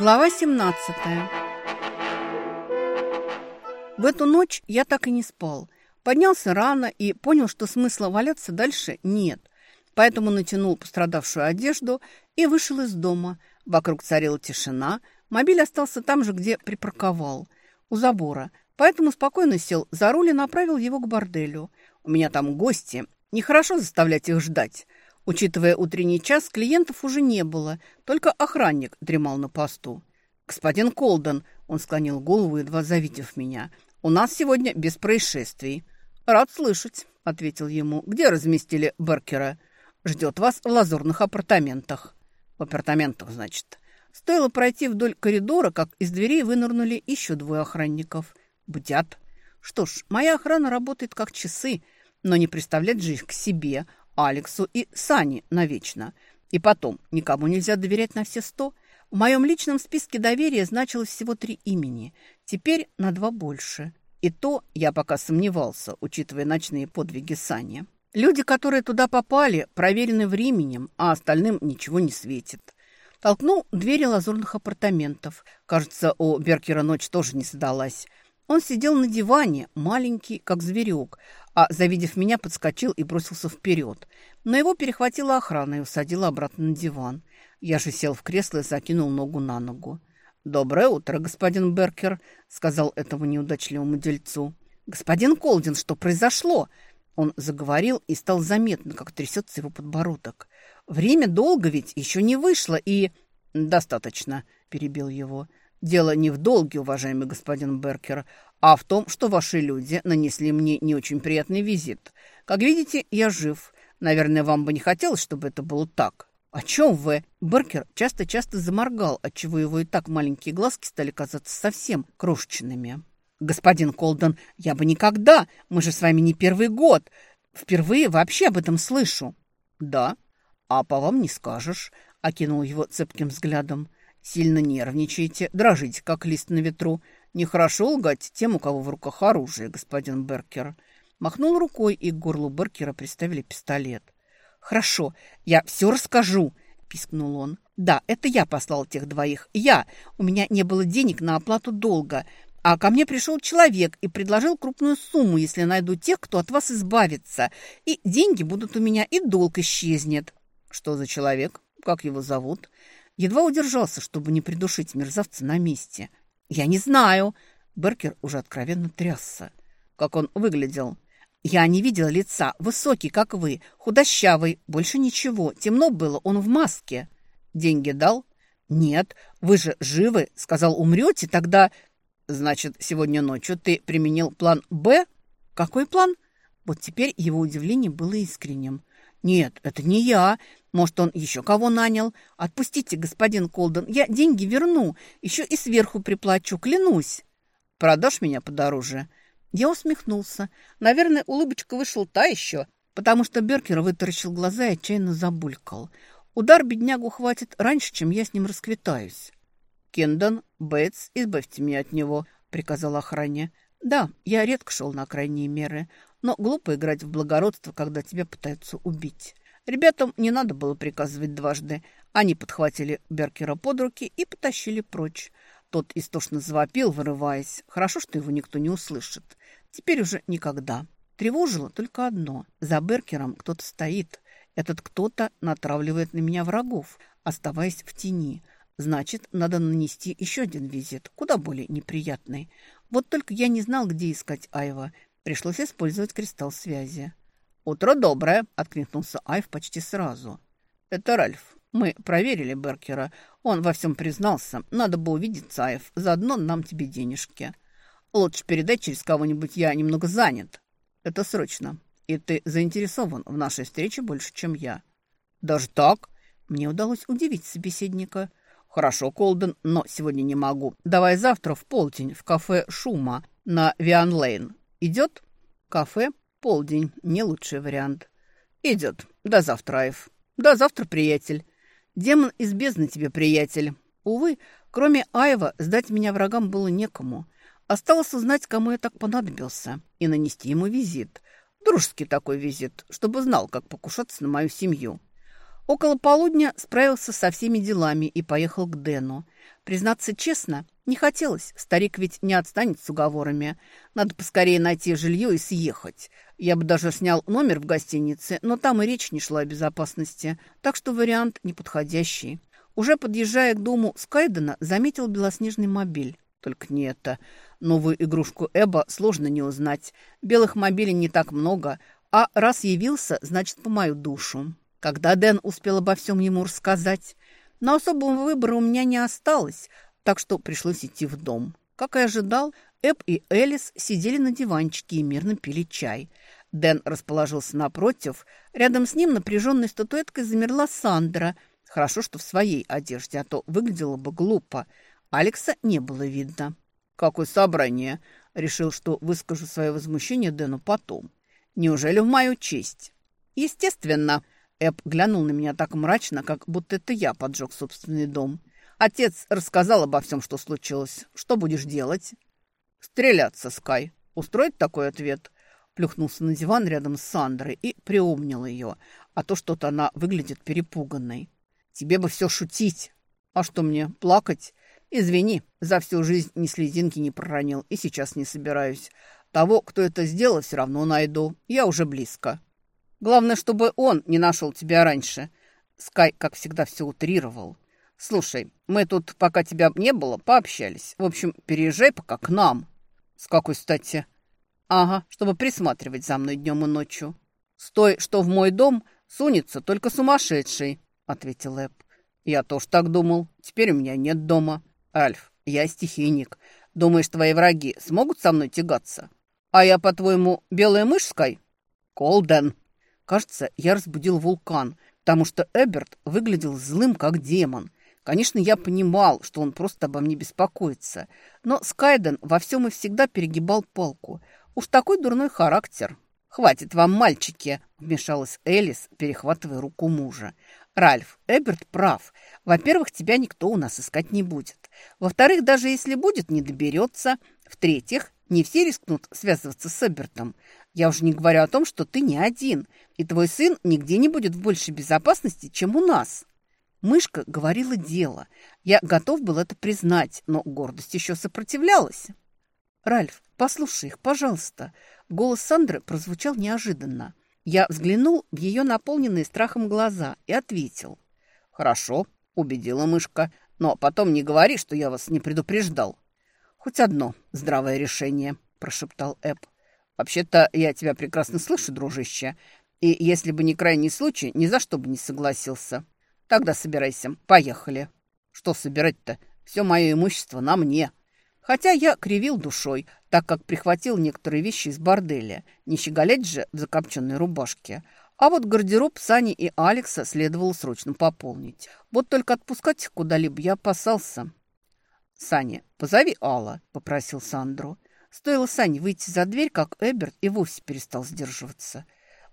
Глава 17 В эту ночь я так и не спал. Поднялся рано и понял, что смысла валяться дальше нет. Поэтому натянул пострадавшую одежду и вышел из дома. Вокруг царила тишина. Мобиль остался там же, где припарковал, у забора. Поэтому спокойно сел за руль и направил его к борделю. У меня там гости. Нехорошо заставлять их ждать. Учитывая утренний час, клиентов уже не было, только охранник дремал на посту. «Господин Колден», — он склонил голову, едва завидев меня, — «у нас сегодня без происшествий». «Рад слышать», — ответил ему. «Где разместили Беркера?» «Ждет вас в лазурных апартаментах». «В апартаментах, значит». Стоило пройти вдоль коридора, как из дверей вынырнули еще двое охранников. Бдят. Что ж, моя охрана работает как часы, но не представлять же их к себе — Алексу и Сане навечно. И потом, никому нельзя доверять на все сто. В моем личном списке доверия значилось всего три имени. Теперь на два больше. И то я пока сомневался, учитывая ночные подвиги Сани. Люди, которые туда попали, проверены временем, а остальным ничего не светит. Толкнул двери лазурных апартаментов. Кажется, у Беркера ночь тоже не сдалась. Он сидел на диване, маленький, как зверек, а, завидев меня, подскочил и бросился вперед. Но его перехватила охрана и усадила обратно на диван. Я же сел в кресло и закинул ногу на ногу. «Доброе утро, господин Беркер», — сказал этому неудачливому дельцу. «Господин Колдин, что произошло?» Он заговорил, и стал заметно, как трясется его подбородок. «Время долго ведь еще не вышло, и...» «Достаточно», — перебил его. «Дело не в долге, уважаемый господин Беркер, а в том, что ваши люди нанесли мне не очень приятный визит. Как видите, я жив. Наверное, вам бы не хотелось, чтобы это было так. О чем вы? Беркер часто-часто заморгал, отчего его и так маленькие глазки стали казаться совсем крошечными. Господин Колден, я бы никогда, мы же с вами не первый год. Впервые вообще об этом слышу. Да, а по вам не скажешь, окинул его цепким взглядом. Сильно нервничаете, дрожите, как лист на ветру. Нехорошо лгать тем, у кого в руках оружие, господин Беркер. Махнул рукой, и к горлу Беркера приставили пистолет. «Хорошо, я все расскажу», — пискнул он. «Да, это я послал тех двоих. Я. У меня не было денег на оплату долга. А ко мне пришел человек и предложил крупную сумму, если найду тех, кто от вас избавится. И деньги будут у меня, и долг исчезнет». «Что за человек? Как его зовут?» Едва удержался, чтобы не придушить мерзавца на месте. «Я не знаю». Беркер уже откровенно трясся. «Как он выглядел?» «Я не видела лица. Высокий, как вы. Худощавый. Больше ничего. Темно было. Он в маске». «Деньги дал?» «Нет. Вы же живы. Сказал, умрете, тогда...» «Значит, сегодня ночью ты применил план «Б»?» «Какой план?» Вот теперь его удивление было искренним. «Нет, это не я. Может, он еще кого нанял? Отпустите, господин Колден, я деньги верну, еще и сверху приплачу, клянусь. Продашь меня подороже?» Я усмехнулся. Наверное, улыбочка вышла та еще, потому что Беркер вытаращил глаза и отчаянно забулькал. Удар беднягу хватит раньше, чем я с ним расквитаюсь. «Кендон, Бейтс, избавьте меня от него», — приказал охране. «Да, я редко шел на крайние меры, но глупо играть в благородство, когда тебя пытаются убить». Ребятам не надо было приказывать дважды. Они подхватили Беркера под руки и потащили прочь. Тот истошно завопил, вырываясь. Хорошо, что его никто не услышит. Теперь уже никогда. Тревожило только одно. За Беркером кто-то стоит. Этот кто-то натравливает на меня врагов, оставаясь в тени. Значит, надо нанести еще один визит, куда более неприятный. Вот только я не знал, где искать Айва. Пришлось использовать кристалл связи. «Утро доброе!» – откликнулся Айв почти сразу. «Это Ральф. Мы проверили Беркера. Он во всем признался. Надо бы увидеться, Айв. Заодно нам тебе денежки. Лучше передать через кого-нибудь. Я немного занят. Это срочно. И ты заинтересован в нашей встрече больше, чем я». «Даже так?» Мне удалось удивить собеседника. «Хорошо, Колден, но сегодня не могу. Давай завтра в полдень в кафе «Шума» на Виан-Лейн. Идет?» «Кафе?» Полдень – не лучший вариант. Идет. До завтра, Айв. До завтра, приятель. Демон из бездны тебе, приятель. Увы, кроме Айва, сдать меня врагам было некому. Осталось узнать, кому я так понадобился, и нанести ему визит. Дружеский такой визит, чтобы знал, как покушаться на мою семью. Около полудня справился со всеми делами и поехал к Дэну. Признаться честно, не хотелось. Старик ведь не отстанет с уговорами. Надо поскорее найти жилье и съехать. Я бы даже снял номер в гостинице, но там и речь не шла о безопасности. Так что вариант неподходящий. Уже подъезжая к дому Скайдена, заметил белоснежный мобиль. Только не это. Новую игрушку Эба сложно не узнать. Белых мобилей не так много, а раз явился, значит, по мою душу. Когда Дэн успел обо всем ему рассказать? Но особого выбора у меня не осталось, так что пришлось идти в дом. Как и ожидал, Эб и Элис сидели на диванчике и мирно пили чай. Дэн расположился напротив. Рядом с ним напряженной статуэткой замерла Сандра. Хорошо, что в своей одежде, а то выглядело бы глупо. Алекса не было видно. «Какое собрание!» Решил, что выскажу свое возмущение Дэну потом. «Неужели в мою честь?» «Естественно!» Эб глянул на меня так мрачно, как будто это я поджег собственный дом. Отец рассказал обо всем, что случилось. Что будешь делать? Стреляться, Скай. Устроить такой ответ? Плюхнулся на диван рядом с Сандрой и приумнил ее, а то что-то она выглядит перепуганной. Тебе бы все шутить. А что мне, плакать? Извини, за всю жизнь ни слезинки не проронил и сейчас не собираюсь. Того, кто это сделал, все равно найду. Я уже близко. Главное, чтобы он не нашел тебя раньше. Скай, как всегда, все утрировал. Слушай, мы тут, пока тебя не было, пообщались. В общем, переезжай пока к нам. С какой стати? Ага, чтобы присматривать за мной днем и ночью. Стой, что в мой дом сунется только сумасшедший, ответил Эп. Я тоже так думал. Теперь у меня нет дома. Альф, я стихийник. Думаешь, твои враги смогут со мной тягаться? А я, по-твоему, белая мышь, Скай? Колден, Кажется, я разбудил вулкан, потому что Эберт выглядел злым, как демон. Конечно, я понимал, что он просто обо мне беспокоится, но Скайден во всем и всегда перегибал палку. Уж такой дурной характер. «Хватит вам, мальчики!» – вмешалась Элис, перехватывая руку мужа. «Ральф, Эберт прав. Во-первых, тебя никто у нас искать не будет. Во-вторых, даже если будет, не доберется. В-третьих, не все рискнут связываться с Эбертом. Я уже не говорю о том, что ты не один, и твой сын нигде не будет в большей безопасности, чем у нас». Мышка говорила дело. Я готов был это признать, но гордость еще сопротивлялась. «Ральф, послушай их, пожалуйста». Голос Сандры прозвучал неожиданно. Я взглянул в ее наполненные страхом глаза и ответил. «Хорошо», — убедила мышка, «но потом не говори, что я вас не предупреждал». «Хоть одно здравое решение», — прошептал Эб. «Вообще-то я тебя прекрасно слышу, дружище, и если бы не крайний случай, ни за что бы не согласился. Тогда собирайся, поехали». «Что собирать-то? Все мое имущество на мне». Хотя я кривил душой, так как прихватил некоторые вещи из борделя, не щеголять же в закопченной рубашке. А вот гардероб Сани и Алекса следовало срочно пополнить. Вот только отпускать куда-либо я опасался. «Саня, позови Алла», — попросил Сандру. Стоило Сане выйти за дверь, как Эберт и вовсе перестал сдерживаться.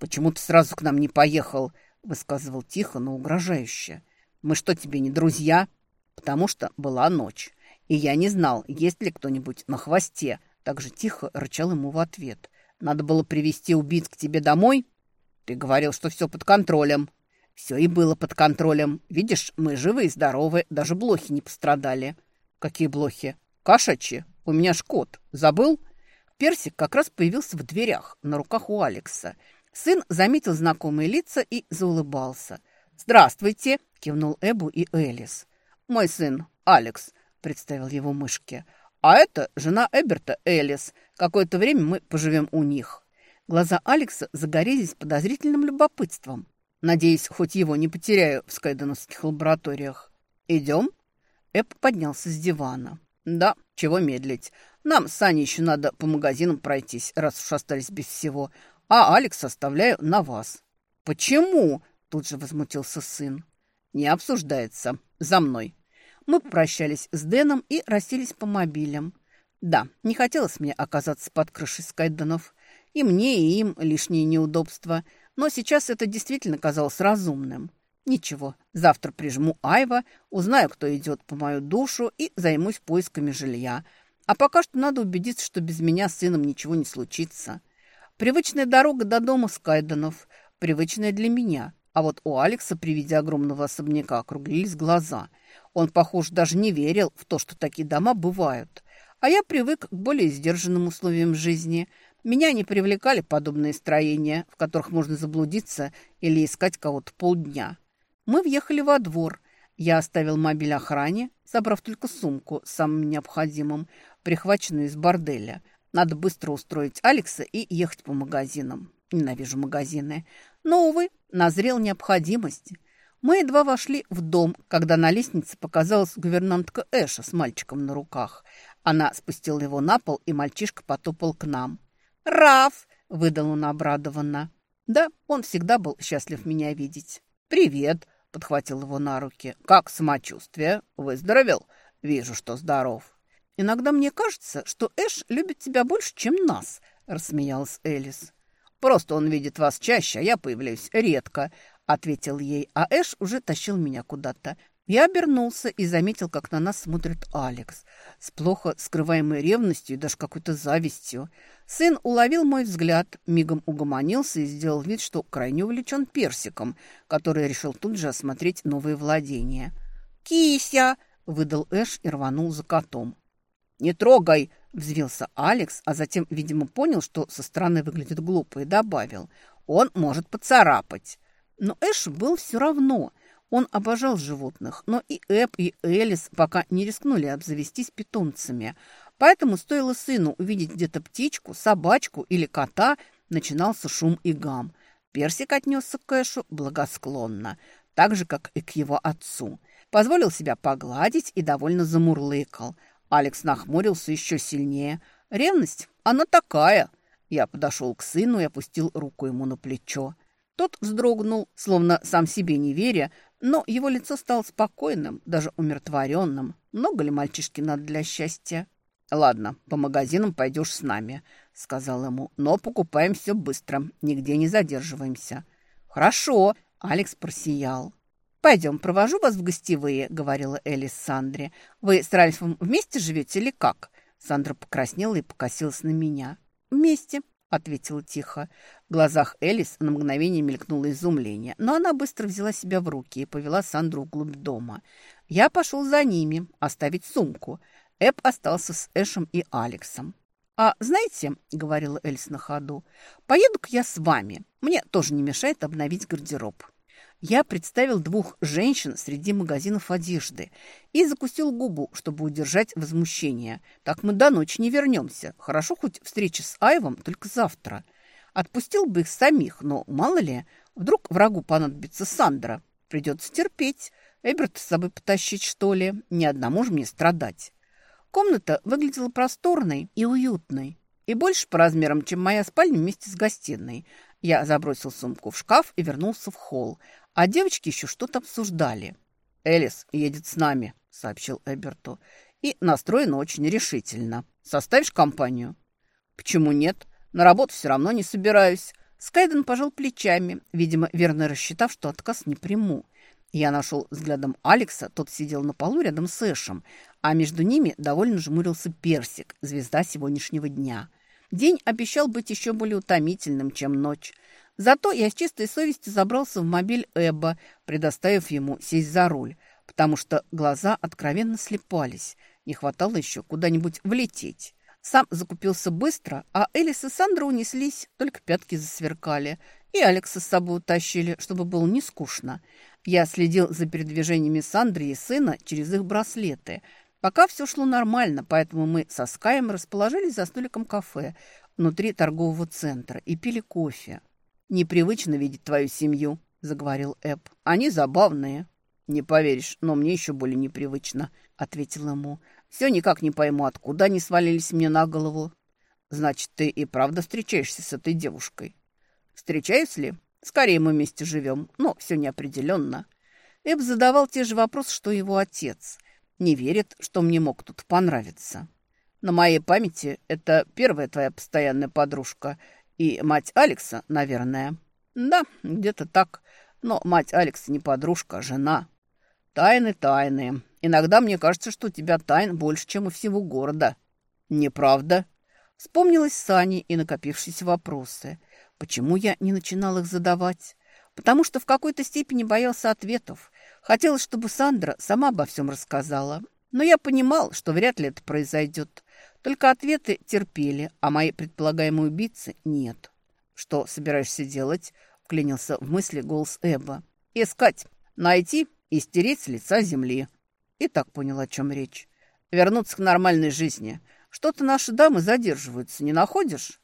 «Почему ты сразу к нам не поехал?» — высказывал тихо, но угрожающе. «Мы что, тебе не друзья?» «Потому что была ночь, и я не знал, есть ли кто-нибудь на хвосте». Так же тихо рычал ему в ответ. «Надо было привести убийц к тебе домой?» «Ты говорил, что все под контролем». «Все и было под контролем. Видишь, мы живы и здоровы, даже блохи не пострадали». «Какие блохи?» «Кошачьи. У меня ж кот. Забыл?» Персик как раз появился в дверях, на руках у Алекса. Сын заметил знакомые лица и заулыбался. «Здравствуйте!» – кивнул Эбу и Элис. «Мой сын, Алекс», – представил его мышке. «А это жена Эберта, Элис. Какое-то время мы поживем у них». Глаза Алекса загорелись подозрительным любопытством. Надеюсь, хоть его не потеряю в скайденовских лабораториях. «Идем?» Эб поднялся с дивана. «Да, чего медлить. Нам с Саней еще надо по магазинам пройтись, раз уж остались без всего. А Алекс оставляю на вас». «Почему?» – тут же возмутился сын. «Не обсуждается. За мной». Мы попрощались с Дэном и расселись по мобилям. Да, не хотелось мне оказаться под крышей Скайденов. И мне, и им лишние неудобства. Но сейчас это действительно казалось разумным. Ничего, завтра прижму Айва, узнаю, кто идет по мою душу и займусь поисками жилья. А пока что надо убедиться, что без меня с сыном ничего не случится. Привычная дорога до дома Скайденов, привычная для меня. А вот у Алекса при виде огромного особняка округлились глаза. Он, похоже, даже не верил в то, что такие дома бывают. А я привык к более сдержанным условиям жизни. Меня не привлекали подобные строения, в которых можно заблудиться или искать кого-то полдня. Мы въехали во двор. Я оставил мобиль охране, забрав только сумку с самым необходимым, прихваченную из борделя. Надо быстро устроить Алекса и ехать по магазинам. Ненавижу магазины. Но, увы, назрел необходимость. Мы едва вошли в дом, когда на лестнице показалась гувернантка Эша с мальчиком на руках. Она спустила его на пол, и мальчишка потопал к нам. «Раф!» – выдал он обрадованно. Да, он всегда был счастлив меня видеть. «Привет!» – подхватил его на руки. «Как самочувствие? Выздоровел? Вижу, что здоров». «Иногда мне кажется, что Эш любит тебя больше, чем нас», – рассмеялась Элис. «Просто он видит вас чаще, а я появляюсь редко», – ответил ей, а Эш уже тащил меня куда-то. Я обернулся и заметил, как на нас смотрит Алекс, с плохо скрываемой ревностью и даже какой-то завистью. Сын уловил мой взгляд, мигом угомонился и сделал вид, что крайне увлечен персиком, который решил тут же осмотреть новые владения. «Кися!» – выдал Эш и рванул за котом. «Не трогай!» – взвился Алекс, а затем, видимо, понял, что со стороны выглядит глупо, и добавил. «Он может поцарапать». Но Эш был все равно. Он обожал животных, но и Эб, и Элис пока не рискнули обзавестись питомцами. Поэтому стоило сыну увидеть где-то птичку, собачку или кота, начинался шум и гам. Персик отнесся к Эшу благосклонно, так же, как и к его отцу. Позволил себя погладить и довольно замурлыкал – Алекс нахмурился еще сильнее. «Ревность? Она такая!» Я подошел к сыну и опустил руку ему на плечо. Тот вздрогнул, словно сам себе не веря, но его лицо стало спокойным, даже умиротворенным. Много ли мальчишки надо для счастья? «Ладно, по магазинам пойдешь с нами», — сказал ему. «Но покупаем все быстро, нигде не задерживаемся». «Хорошо», — Алекс просиял. «Пойдем, провожу вас в гостевые», — говорила Элис Сандре. «Вы с Ральфом вместе живете или как?» Сандра покраснела и покосилась на меня. «Вместе», — ответила тихо. В глазах Элис на мгновение мелькнуло изумление, но она быстро взяла себя в руки и повела Сандру вглубь дома. Я пошел за ними, оставить сумку. Эб остался с Эшем и Алексом. «А знаете, — говорила Элис на ходу, — поеду-ка я с вами. Мне тоже не мешает обновить гардероб» я представил двух женщин среди магазинов одежды и закусил губу, чтобы удержать возмущение. Так мы до ночи не вернемся. Хорошо хоть встреча с Айвом только завтра. Отпустил бы их самих, но мало ли, вдруг врагу понадобится Сандра. Придется терпеть. Эберт с собой потащить, что ли. Ни одному же мне страдать. Комната выглядела просторной и уютной. И больше по размерам, чем моя спальня вместе с гостиной. Я забросил сумку в шкаф и вернулся в холл, а девочки еще что-то обсуждали. «Элис едет с нами», — сообщил Эберту. «И настроена очень решительно. Составишь компанию?» «Почему нет? На работу все равно не собираюсь». Скайден пожал плечами, видимо, верно рассчитав, что отказ не приму. Я нашел взглядом Алекса, тот сидел на полу рядом с Эшем, а между ними довольно жмурился Персик, звезда сегодняшнего дня. День обещал быть еще более утомительным, чем ночь. Зато я с чистой совестью забрался в мобиль Эбба, предоставив ему сесть за руль, потому что глаза откровенно слепались. Не хватало еще куда-нибудь влететь. Сам закупился быстро, а Элис и Сандра унеслись, только пятки засверкали. И Алекса с собой утащили, чтобы было не скучно. Я следил за передвижениями Сандры и сына через их браслеты. Пока все шло нормально, поэтому мы со Скаем расположились за столиком кафе внутри торгового центра и пили кофе. «Непривычно видеть твою семью», — заговорил Эб. «Они забавные». «Не поверишь, но мне еще более непривычно», — ответил ему. «Все никак не пойму, откуда они свалились мне на голову». «Значит, ты и правда встречаешься с этой девушкой?» «Встречаюсь ли? Скорее мы вместе живем, но все неопределенно». Эб задавал те же вопросы, что его отец. Не верит, что мне мог тут понравиться. «На моей памяти это первая твоя постоянная подружка», и мать Алекса, наверное. Да, где-то так. Но мать Алекса не подружка, а жена. Тайны, тайны. Иногда мне кажется, что у тебя тайн больше, чем у всего города. Неправда. Вспомнилась Сани и накопившиеся вопросы. Почему я не начинал их задавать? потому что в какой-то степени боялся ответов. Хотелось, чтобы Сандра сама обо всем рассказала. Но я понимал, что вряд ли это произойдет. Только ответы терпели, а мои предполагаемые убийцы нет. «Что собираешься делать?» – вклинился в мысли голос Эбба. «Искать, найти и стереть с лица земли». И так понял, о чем речь. «Вернуться к нормальной жизни. Что-то наши дамы задерживаются, не находишь?»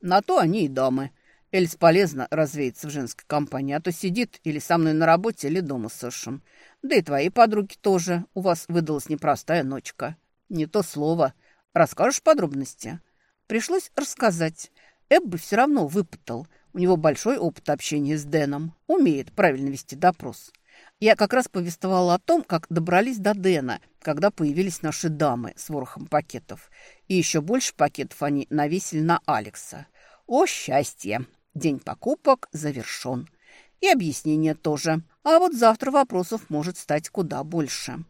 «На то они и дамы», Эльс полезно развеяться в женской компании, а то сидит или со мной на работе, или дома с Сашем. Да и твои подруги тоже. У вас выдалась непростая ночка. Не то слово. Расскажешь подробности?» Пришлось рассказать. Эбби все равно выпытал. У него большой опыт общения с Дэном. Умеет правильно вести допрос. Я как раз повествовала о том, как добрались до Дэна, когда появились наши дамы с ворохом пакетов. И еще больше пакетов они навесили на Алекса. О, счастье! День покупок завершен. И объяснение тоже. А вот завтра вопросов может стать куда больше.